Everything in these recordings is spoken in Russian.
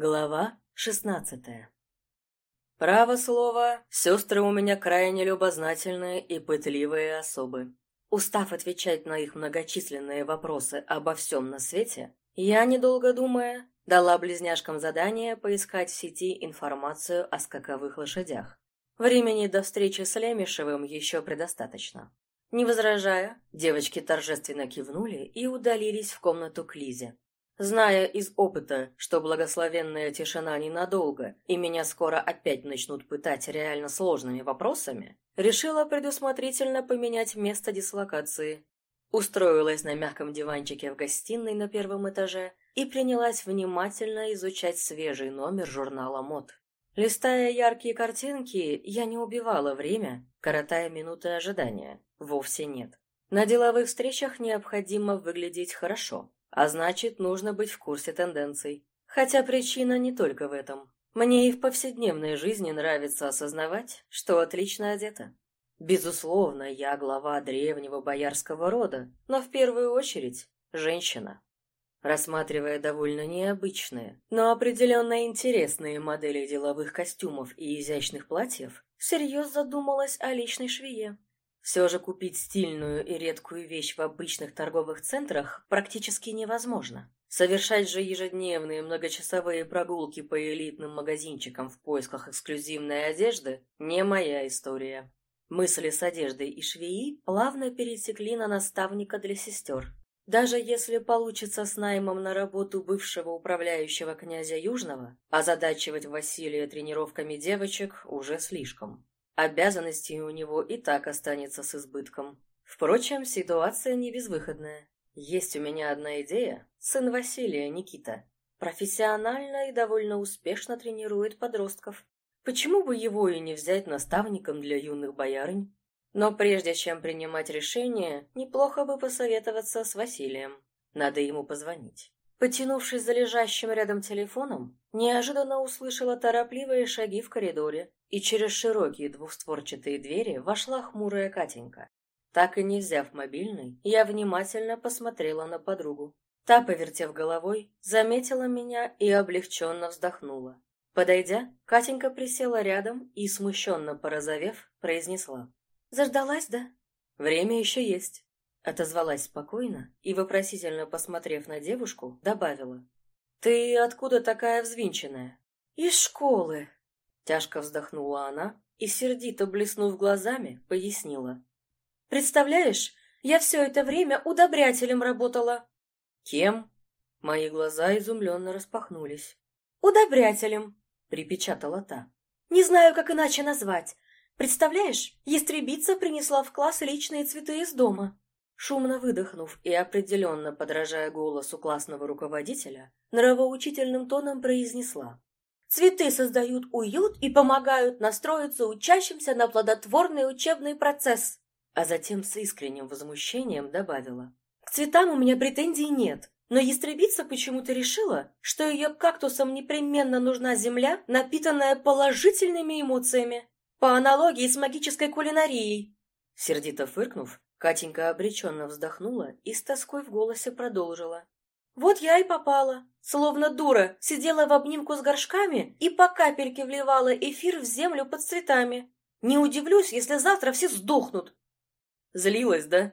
Глава шестнадцатая Право слово, сестры у меня крайне любознательные и пытливые особы. Устав отвечать на их многочисленные вопросы обо всем на свете, я, недолго думая, дала близняшкам задание поискать в сети информацию о скаковых лошадях. Времени до встречи с Лемешевым еще предостаточно. Не возражая, девочки торжественно кивнули и удалились в комнату к Лизе. Зная из опыта, что благословенная тишина ненадолго, и меня скоро опять начнут пытать реально сложными вопросами, решила предусмотрительно поменять место дислокации. Устроилась на мягком диванчике в гостиной на первом этаже и принялась внимательно изучать свежий номер журнала мод. Листая яркие картинки, я не убивала время, коротая минуты ожидания. Вовсе нет. На деловых встречах необходимо выглядеть хорошо, а значит, нужно быть в курсе тенденций. Хотя причина не только в этом. Мне и в повседневной жизни нравится осознавать, что отлично одета. Безусловно, я глава древнего боярского рода, но в первую очередь женщина. Рассматривая довольно необычные, но определенно интересные модели деловых костюмов и изящных платьев, всерьез задумалась о личной швее. Все же купить стильную и редкую вещь в обычных торговых центрах практически невозможно. Совершать же ежедневные многочасовые прогулки по элитным магазинчикам в поисках эксклюзивной одежды – не моя история. Мысли с одеждой и швеи плавно перетекли на наставника для сестер. Даже если получится с наймом на работу бывшего управляющего князя Южного, озадачивать Василия тренировками девочек уже слишком. Обязанностей у него и так останется с избытком. Впрочем, ситуация не безвыходная. Есть у меня одна идея. Сын Василия, Никита. Профессионально и довольно успешно тренирует подростков. Почему бы его и не взять наставником для юных боярынь? Но прежде чем принимать решение, неплохо бы посоветоваться с Василием. Надо ему позвонить. Потянувшись за лежащим рядом телефоном, неожиданно услышала торопливые шаги в коридоре и через широкие двухстворчатые двери вошла хмурая Катенька. Так и не взяв мобильный, я внимательно посмотрела на подругу. Та, повертев головой, заметила меня и облегченно вздохнула. Подойдя, Катенька присела рядом и, смущенно порозовев, произнесла. «Заждалась, да?» «Время еще есть», — отозвалась спокойно и, вопросительно посмотрев на девушку, добавила. «Ты откуда такая взвинченная?» «Из школы», Тяжко вздохнула она и, сердито блеснув глазами, пояснила. «Представляешь, я все это время удобрятелем работала». «Кем?» Мои глаза изумленно распахнулись. «Удобрятелем», — припечатала та. «Не знаю, как иначе назвать. Представляешь, ястребица принесла в класс личные цветы из дома». Шумно выдохнув и определенно подражая голосу классного руководителя, нравоучительным тоном произнесла. Цветы создают уют и помогают настроиться учащимся на плодотворный учебный процесс. А затем с искренним возмущением добавила. К цветам у меня претензий нет, но ястребица почему-то решила, что ее кактусам непременно нужна земля, напитанная положительными эмоциями. По аналогии с магической кулинарией. Сердито фыркнув, Катенька обреченно вздохнула и с тоской в голосе продолжила. Вот я и попала. Словно дура, сидела в обнимку с горшками и по капельке вливала эфир в землю под цветами. Не удивлюсь, если завтра все сдохнут. Злилась, да?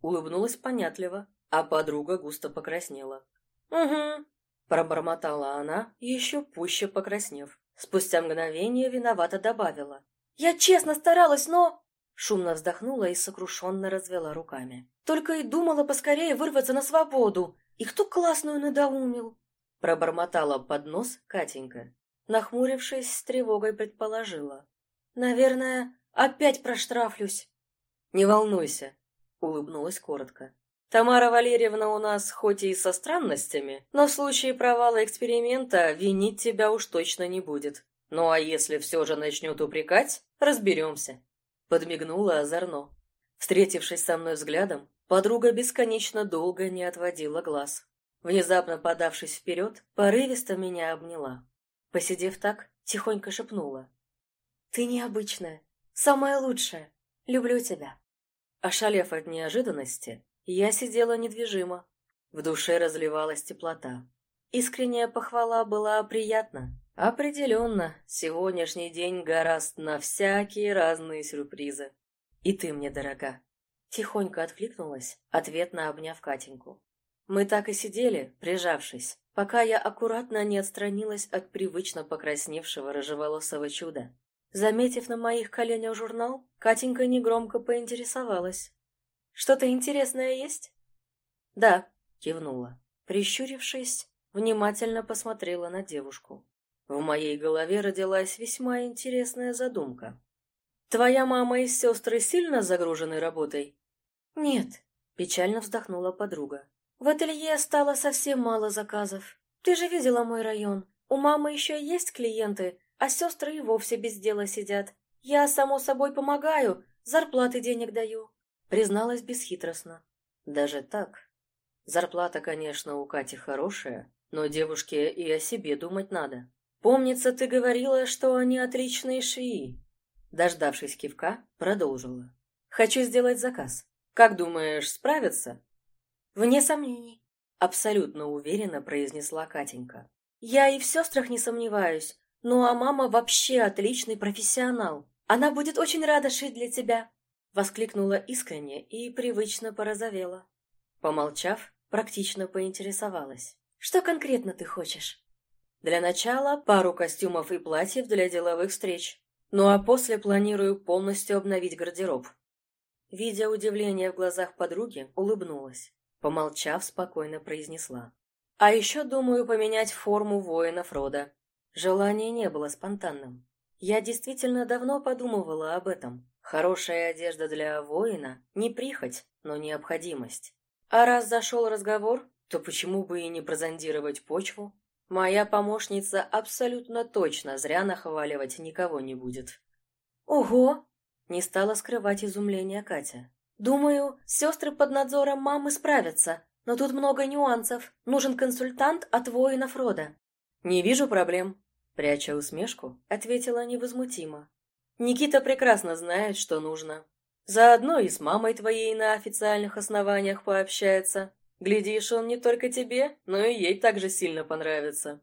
Улыбнулась понятливо, а подруга густо покраснела. Угу. Пробормотала она, еще пуще покраснев. Спустя мгновение виновато добавила. «Я честно старалась, но...» Шумно вздохнула и сокрушенно развела руками. «Только и думала поскорее вырваться на свободу. И кто классную надоумил? Пробормотала под нос Катенька. Нахмурившись, с тревогой предположила. Наверное, опять проштрафлюсь. Не волнуйся, улыбнулась коротко. Тамара Валерьевна у нас хоть и со странностями, но в случае провала эксперимента винить тебя уж точно не будет. Ну а если все же начнет упрекать, разберемся. Подмигнула озорно. Встретившись со мной взглядом, Подруга бесконечно долго не отводила глаз. Внезапно подавшись вперед, порывисто меня обняла. Посидев так, тихонько шепнула. «Ты необычная, самая лучшая, люблю тебя». Ошалев от неожиданности, я сидела недвижимо. В душе разливалась теплота. Искренняя похвала была приятна. Определенно, сегодняшний день гораст на всякие разные сюрпризы. И ты мне дорога. Тихонько откликнулась, ответно обняв Катеньку. Мы так и сидели, прижавшись, пока я аккуратно не отстранилась от привычно покрасневшего рыжеволосого чуда. Заметив на моих коленях журнал, Катенька негромко поинтересовалась. «Что-то интересное есть?» «Да», — кивнула. Прищурившись, внимательно посмотрела на девушку. В моей голове родилась весьма интересная задумка. «Твоя мама и сестры сильно загружены работой?» «Нет», — печально вздохнула подруга. «В ателье стало совсем мало заказов. Ты же видела мой район. У мамы еще есть клиенты, а сестры и вовсе без дела сидят. Я, само собой, помогаю, зарплаты денег даю», — призналась бесхитростно. «Даже так?» Зарплата, конечно, у Кати хорошая, но девушке и о себе думать надо. Помнится, ты говорила, что они отличные швеи. Дождавшись кивка, продолжила. Хочу сделать заказ. Как думаешь, справятся? Вне сомнений. Абсолютно уверенно произнесла Катенька. Я и в сестрах не сомневаюсь. Ну а мама вообще отличный профессионал. Она будет очень рада шить для тебя. Воскликнула искренне и привычно порозовела. Помолчав, Практично поинтересовалась. «Что конкретно ты хочешь?» «Для начала пару костюмов и платьев для деловых встреч. Ну а после планирую полностью обновить гардероб». Видя удивление в глазах подруги, улыбнулась. Помолчав, спокойно произнесла. «А еще думаю поменять форму воинов рода. Желание не было спонтанным. Я действительно давно подумывала об этом. Хорошая одежда для воина – не прихоть, но необходимость. А раз зашел разговор, то почему бы и не прозондировать почву? Моя помощница абсолютно точно зря нахваливать никого не будет. Ого! Не стала скрывать изумление Катя. Думаю, сестры под надзором мамы справятся, но тут много нюансов. Нужен консультант от воинов рода. Не вижу проблем. Пряча усмешку, ответила невозмутимо. Никита прекрасно знает, что нужно. Заодно и с мамой твоей на официальных основаниях пообщается. Глядишь, он не только тебе, но и ей также сильно понравится.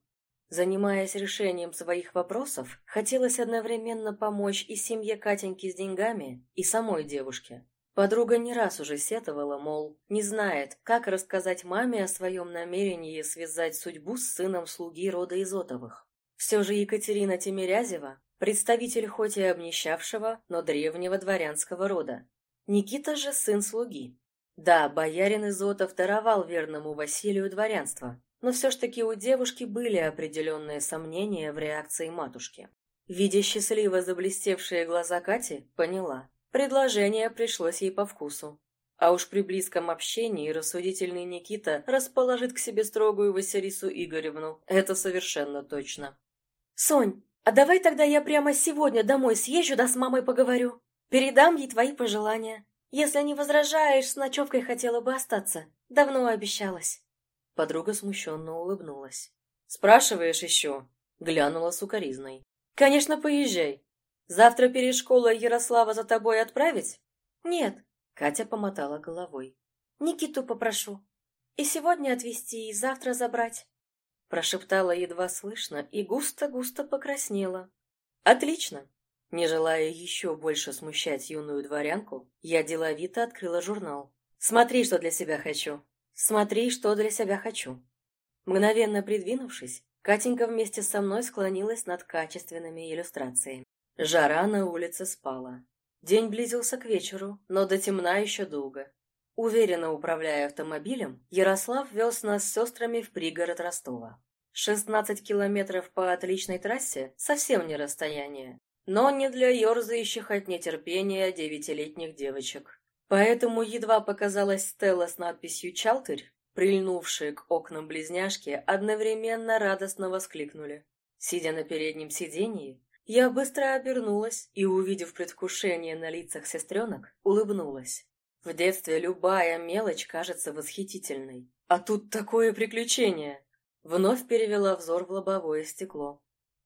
Занимаясь решением своих вопросов, хотелось одновременно помочь и семье Катеньки с деньгами, и самой девушке. Подруга не раз уже сетовала, мол, не знает, как рассказать маме о своем намерении связать судьбу с сыном слуги рода Изотовых. Все же Екатерина Тимирязева Представитель хоть и обнищавшего, но древнего дворянского рода. Никита же сын слуги. Да, боярин Изотов даровал верному Василию дворянство, но все ж таки у девушки были определенные сомнения в реакции матушки. Видя счастливо заблестевшие глаза Кати, поняла. Предложение пришлось ей по вкусу. А уж при близком общении рассудительный Никита расположит к себе строгую Василису Игоревну. Это совершенно точно. «Сонь, а давай тогда я прямо сегодня домой съезжу, да с мамой поговорю. Передам ей твои пожелания. Если не возражаешь, с ночевкой хотела бы остаться. Давно обещалась. Подруга смущенно улыбнулась. «Спрашиваешь еще?» Глянула сукоризной. «Конечно, поезжай. Завтра перед школой Ярослава за тобой отправить?» «Нет», — Катя помотала головой. «Никиту попрошу. И сегодня отвезти, и завтра забрать прошептала едва слышно и густо-густо покраснела. «Отлично!» Не желая еще больше смущать юную дворянку, я деловито открыла журнал. «Смотри, что для себя хочу! Смотри, что для себя хочу!» Мгновенно придвинувшись, Катенька вместе со мной склонилась над качественными иллюстрациями. Жара на улице спала. День близился к вечеру, но до темна еще долго. Уверенно управляя автомобилем, Ярослав вез нас с сестрами в пригород Ростова. 16 километров по отличной трассе – совсем не расстояние, но не для ерзающих от нетерпения девятилетних девочек. Поэтому едва показалась Стелла с надписью «Чалтырь», прильнувшие к окнам близняшки одновременно радостно воскликнули. Сидя на переднем сиденье, я быстро обернулась и, увидев предвкушение на лицах сестренок, улыбнулась. В детстве любая мелочь кажется восхитительной. А тут такое приключение. Вновь перевела взор в лобовое стекло.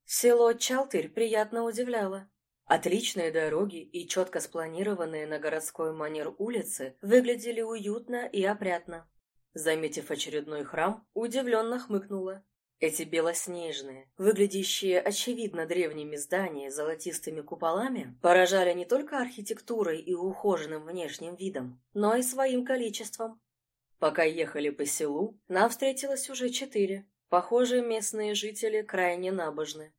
Село Чалтырь приятно удивляло. Отличные дороги и четко спланированные на городской манер улицы выглядели уютно и опрятно. Заметив очередной храм, удивленно хмыкнула. Эти белоснежные, выглядящие очевидно древними здания с золотистыми куполами, поражали не только архитектурой и ухоженным внешним видом, но и своим количеством. Пока ехали по селу, нам встретилось уже четыре. Похоже, местные жители крайне набожны.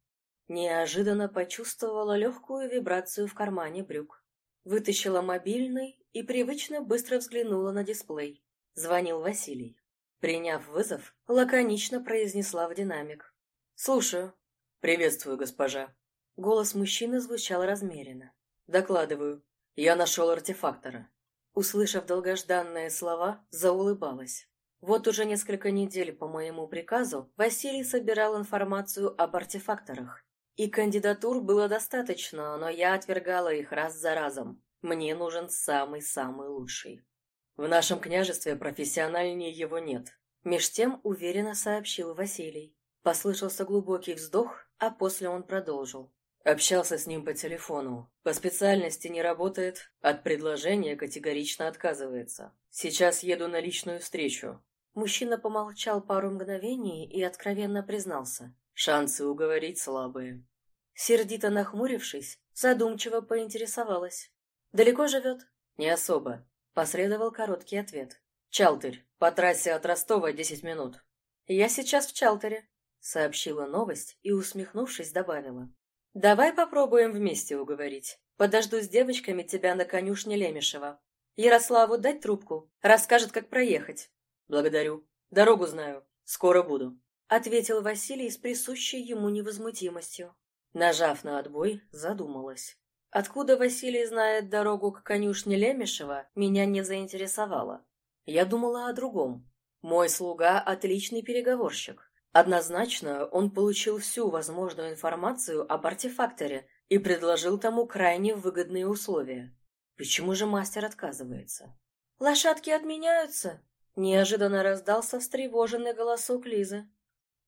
Неожиданно почувствовала легкую вибрацию в кармане брюк. Вытащила мобильный и привычно быстро взглянула на дисплей. Звонил Василий. Приняв вызов, лаконично произнесла в динамик. «Слушаю». «Приветствую, госпожа». Голос мужчины звучал размеренно. «Докладываю. Я нашел артефактора». Услышав долгожданные слова, заулыбалась. Вот уже несколько недель по моему приказу Василий собирал информацию об артефакторах. И кандидатур было достаточно, но я отвергала их раз за разом. Мне нужен самый-самый лучший. В нашем княжестве профессиональнее его нет. Меж тем уверенно сообщил Василий. Послышался глубокий вздох, а после он продолжил. Общался с ним по телефону. По специальности не работает, от предложения категорично отказывается. Сейчас еду на личную встречу. Мужчина помолчал пару мгновений и откровенно признался. Шансы уговорить слабые. Сердито нахмурившись, задумчиво поинтересовалась. «Далеко живет?» «Не особо. Последовал короткий ответ. «Чалтырь. По трассе от Ростова десять минут». «Я сейчас в Чалтере», — сообщила новость и, усмехнувшись, добавила. «Давай попробуем вместе уговорить. Подожду с девочками тебя на конюшне Лемешева. Ярославу дать трубку. Расскажет, как проехать». «Благодарю. Дорогу знаю. Скоро буду», — ответил Василий с присущей ему невозмутимостью. Нажав на отбой, задумалась. Откуда Василий знает дорогу к конюшне Лемешева, меня не заинтересовало. Я думала о другом. Мой слуга – отличный переговорщик. Однозначно, он получил всю возможную информацию об артефакторе и предложил тому крайне выгодные условия. Почему же мастер отказывается? «Лошадки отменяются!» Неожиданно раздался встревоженный голосок Лизы.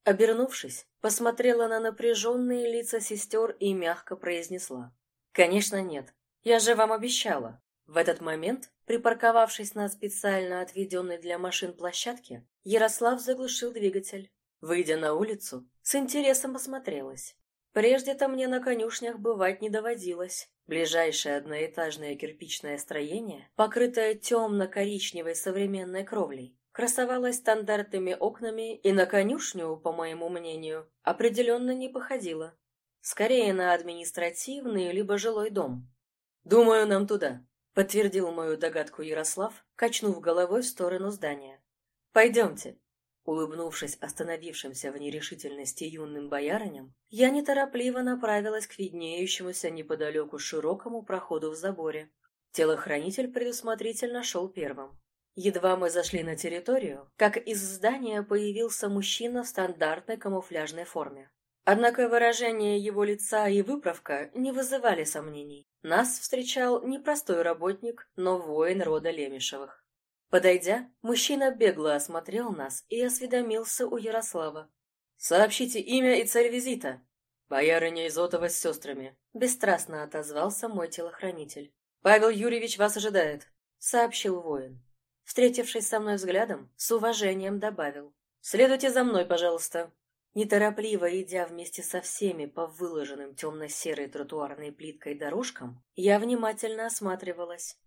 Обернувшись, посмотрела на напряженные лица сестер и мягко произнесла. «Конечно нет. Я же вам обещала». В этот момент, припарковавшись на специально отведенной для машин площадке, Ярослав заглушил двигатель. Выйдя на улицу, с интересом осмотрелась. Прежде-то мне на конюшнях бывать не доводилось. Ближайшее одноэтажное кирпичное строение, покрытое темно-коричневой современной кровлей, красовалось стандартными окнами и на конюшню, по моему мнению, определенно не походило. Скорее на административный, либо жилой дом. «Думаю, нам туда», — подтвердил мою догадку Ярослав, качнув головой в сторону здания. «Пойдемте». Улыбнувшись остановившимся в нерешительности юным боярыням, я неторопливо направилась к виднеющемуся неподалеку широкому проходу в заборе. Телохранитель предусмотрительно шел первым. Едва мы зашли на территорию, как из здания появился мужчина в стандартной камуфляжной форме. Однако выражение его лица и выправка не вызывали сомнений. Нас встречал не простой работник, но воин рода Лемешевых. Подойдя, мужчина бегло осмотрел нас и осведомился у Ярослава. «Сообщите имя и цель визита». «Боярыня Изотова с сестрами», — бесстрастно отозвался мой телохранитель. «Павел Юрьевич вас ожидает», — сообщил воин. Встретившись со мной взглядом, с уважением добавил. «Следуйте за мной, пожалуйста». Неторопливо идя вместе со всеми по выложенным темно-серой тротуарной плиткой дорожкам, я внимательно осматривалась.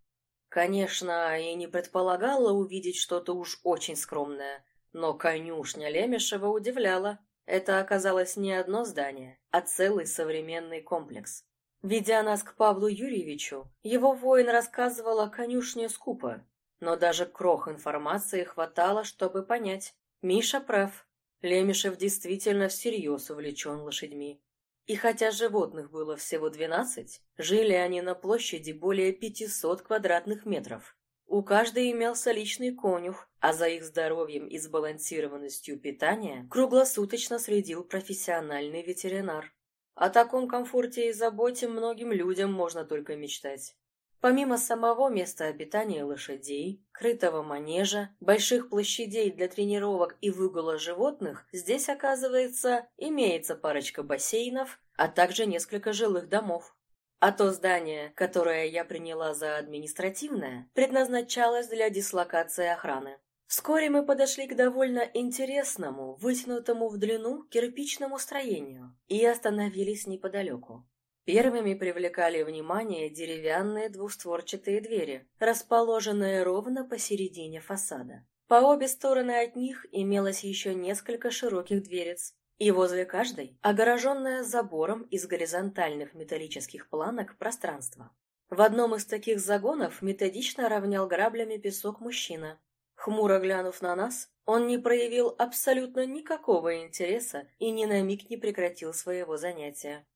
Конечно, и не предполагала увидеть что-то уж очень скромное, но конюшня Лемешева удивляла. Это оказалось не одно здание, а целый современный комплекс. Ведя нас к Павлу Юрьевичу, его воин рассказывал о конюшне скупо, но даже крох информации хватало, чтобы понять. Миша прав, Лемешев действительно всерьез увлечен лошадьми. И хотя животных было всего двенадцать, жили они на площади более пятисот квадратных метров. У каждой имелся личный конюх, а за их здоровьем и сбалансированностью питания круглосуточно следил профессиональный ветеринар. О таком комфорте и заботе многим людям можно только мечтать. Помимо самого места обитания лошадей, крытого манежа, больших площадей для тренировок и выгула животных, здесь, оказывается, имеется парочка бассейнов, а также несколько жилых домов. А то здание, которое я приняла за административное, предназначалось для дислокации охраны. Вскоре мы подошли к довольно интересному, вытянутому в длину кирпичному строению и остановились неподалеку. Первыми привлекали внимание деревянные двустворчатые двери, расположенные ровно посередине фасада. По обе стороны от них имелось еще несколько широких дверец, и возле каждой огороженное забором из горизонтальных металлических планок пространство. В одном из таких загонов методично равнял граблями песок мужчина, Хмуро глянув на нас, он не проявил абсолютно никакого интереса и ни на миг не прекратил своего занятия.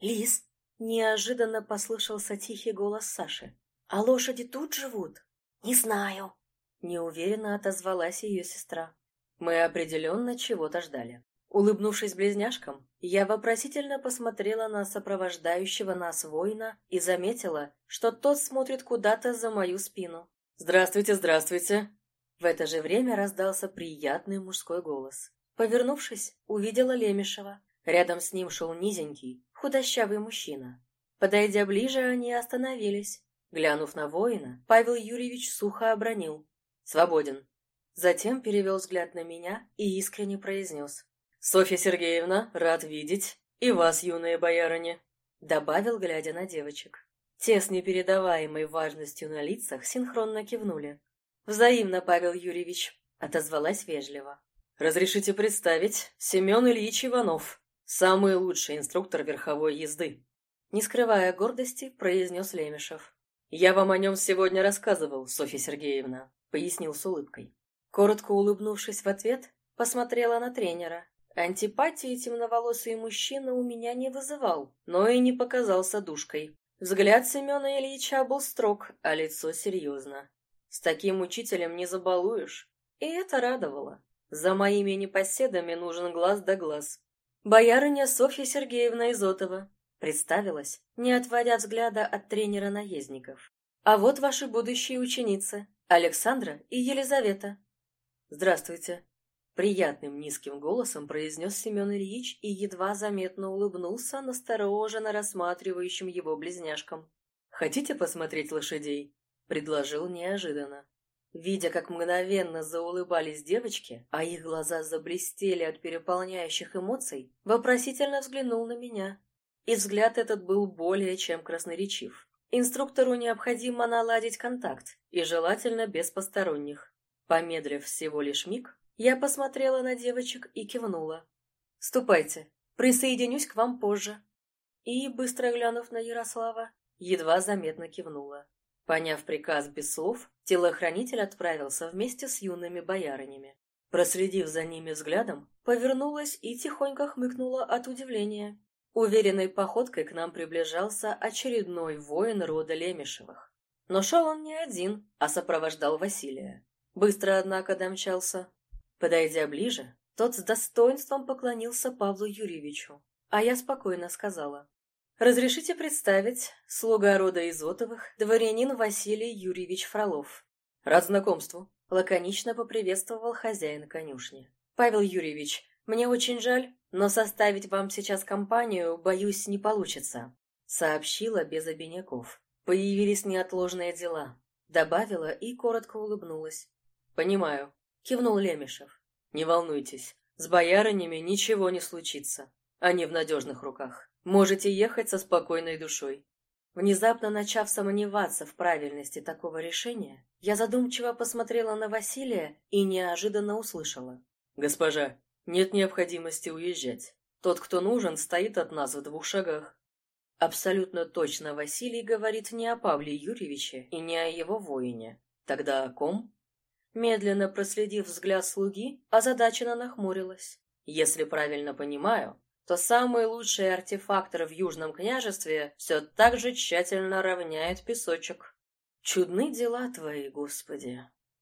«Лис!» — неожиданно послышался тихий голос Саши. «А лошади тут живут?» «Не знаю», — неуверенно отозвалась ее сестра. Мы определенно чего-то ждали. Улыбнувшись близняшкам, я вопросительно посмотрела на сопровождающего нас воина и заметила, что тот смотрит куда-то за мою спину. «Здравствуйте, здравствуйте!» В это же время раздался приятный мужской голос. Повернувшись, увидела Лемешева. Рядом с ним шел низенький, худощавый мужчина. Подойдя ближе, они остановились. Глянув на воина, Павел Юрьевич сухо обронил. «Свободен». Затем перевел взгляд на меня и искренне произнес. «Софья Сергеевна, рад видеть. И вас, юные боярыни», — добавил, глядя на девочек. Те с непередаваемой важностью на лицах синхронно кивнули. «Взаимно, Павел Юрьевич», — отозвалась вежливо. «Разрешите представить, Семен Ильич Иванов, самый лучший инструктор верховой езды», не скрывая гордости, произнес Лемешев. «Я вам о нем сегодня рассказывал, Софья Сергеевна», — пояснил с улыбкой. Коротко улыбнувшись в ответ, посмотрела на тренера. Антипатии темноволосый мужчина у меня не вызывал, но и не показался душкой. Взгляд Семена Ильича был строг, а лицо серьезно. С таким учителем не забалуешь. И это радовало. За моими непоседами нужен глаз да глаз. Боярыня Софья Сергеевна Изотова представилась, не отводя взгляда от тренера наездников. А вот ваши будущие ученицы, Александра и Елизавета. Здравствуйте. Приятным низким голосом произнес Семен Ильич и едва заметно улыбнулся настороженно рассматривающим его близняшкам. «Хотите посмотреть лошадей?» Предложил неожиданно. Видя, как мгновенно заулыбались девочки, а их глаза заблестели от переполняющих эмоций, вопросительно взглянул на меня. И взгляд этот был более чем красноречив. Инструктору необходимо наладить контакт, и желательно без посторонних. Помедлив всего лишь миг, я посмотрела на девочек и кивнула. «Ступайте, присоединюсь к вам позже». И, быстро глянув на Ярослава, едва заметно кивнула. Поняв приказ без слов, телохранитель отправился вместе с юными боярынями. Проследив за ними взглядом, повернулась и тихонько хмыкнула от удивления. Уверенной походкой к нам приближался очередной воин рода Лемешевых. Но шел он не один, а сопровождал Василия. Быстро, однако, домчался. Подойдя ближе, тот с достоинством поклонился Павлу Юрьевичу, а я спокойно сказала. Разрешите представить, слуга рода Изотовых, дворянин Василий Юрьевич Фролов. Рад знакомству. Лаконично поприветствовал хозяин конюшни. Павел Юрьевич, мне очень жаль, но составить вам сейчас компанию, боюсь, не получится. Сообщила без обиняков. Появились неотложные дела. Добавила и коротко улыбнулась. Понимаю. Кивнул Лемешев. Не волнуйтесь, с боярынями ничего не случится. Они в надежных руках. Можете ехать со спокойной душой. Внезапно начав сомневаться в правильности такого решения, я задумчиво посмотрела на Василия и неожиданно услышала. «Госпожа, нет необходимости уезжать. Тот, кто нужен, стоит от нас в двух шагах». Абсолютно точно Василий говорит не о Павле Юрьевиче и не о его воине. Тогда о ком? Медленно проследив взгляд слуги, озадаченно нахмурилась. Если правильно понимаю, то самый лучший артефактор в Южном княжестве все так же тщательно равняет песочек. Чудны дела твои, Господи.